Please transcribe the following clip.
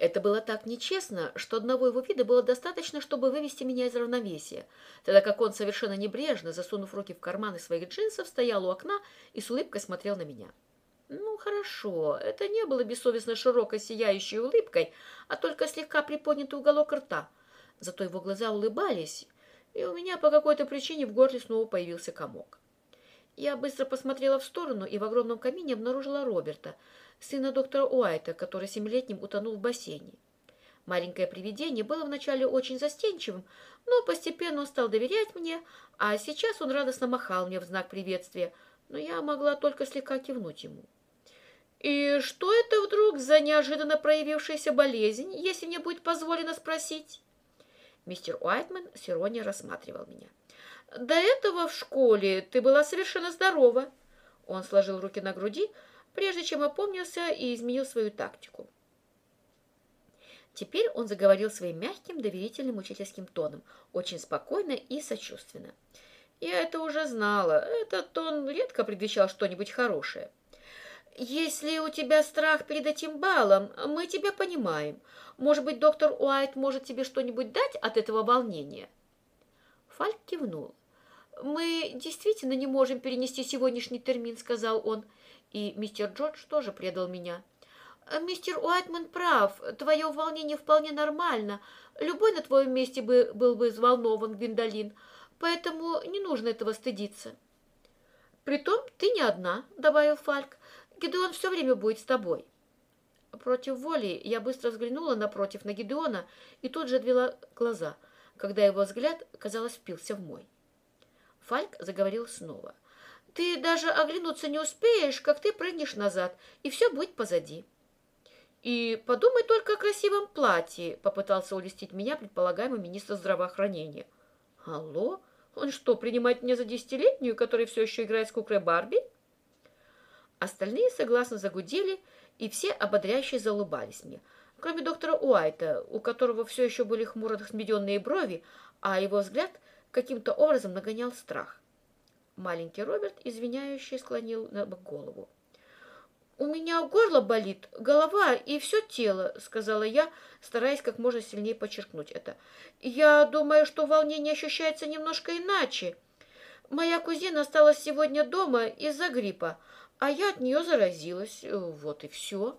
Это было так нечестно, что одного его вида было достаточно, чтобы вывести меня из равновесия, тогда как он совершенно небрежно, засунув руки в карманы своих джинсов, стоял у окна и с улыбкой смотрел на меня. Ну, хорошо, это не было бессовестно широкой сияющей улыбкой, а только слегка приподнятый уголок рта. Зато его глаза улыбались, и у меня по какой-то причине в горле снова появился комок. Я быстро посмотрела в сторону и в огромном камине обнаружила Роберта, сына доктора Уайта, который семилетним утонул в бассейне. Маленькое привидение было вначале очень застенчивым, но постепенно он стал доверять мне, а сейчас он радостно махал мне в знак приветствия, но я могла только слегка кивнуть ему. «И что это вдруг за неожиданно проявившаяся болезнь, если мне будет позволено спросить?» Мистер Уайтман с иронией рассматривал меня. До этого в школе ты была совершенно здорова. Он сложил руки на груди, прежде чем опомнился и изменил свою тактику. Теперь он заговорил своим мягким, доверительным учительским тоном, очень спокойно и сочувственно. Я это уже знала. Этот тон редко предвещал что-нибудь хорошее. «Если у тебя страх перед этим балом, мы тебя понимаем. Может быть, доктор Уайт может тебе что-нибудь дать от этого волнения?» Фальк кивнул. «Мы действительно не можем перенести сегодняшний термин», — сказал он. И мистер Джордж тоже предал меня. «Мистер Уайтман прав. Твое волнение вполне нормально. Любой на твоем месте бы был бы взволнован, Гвиндолин. Поэтому не нужно этого стыдиться». «Притом ты не одна», — добавил Фальк. «Гидеон все время будет с тобой». Против воли я быстро взглянула напротив на Гидеона и тут же отвела глаза, когда его взгляд, казалось, впился в мой. Фальк заговорил снова. «Ты даже оглянуться не успеешь, как ты прыгнешь назад, и все будет позади». «И подумай только о красивом платье», — попытался улестить меня предполагаемый министр здравоохранения. «Алло? Он что, принимает меня за десятилетнюю, которая все еще играет с куклой Барби?» Остальные согласно загудели, и все ободряюще заулыбались мне, кроме доктора Уайта, у которого все еще были хмуро сметенные брови, а его взгляд — каким-то образом нагонял страх. Маленький Роберт, извиняющий, склонил на бок голову. «У меня горло болит, голова и все тело», — сказала я, стараясь как можно сильнее подчеркнуть это. «Я думаю, что волнение ощущается немножко иначе. Моя кузина осталась сегодня дома из-за гриппа, а я от нее заразилась. Вот и все».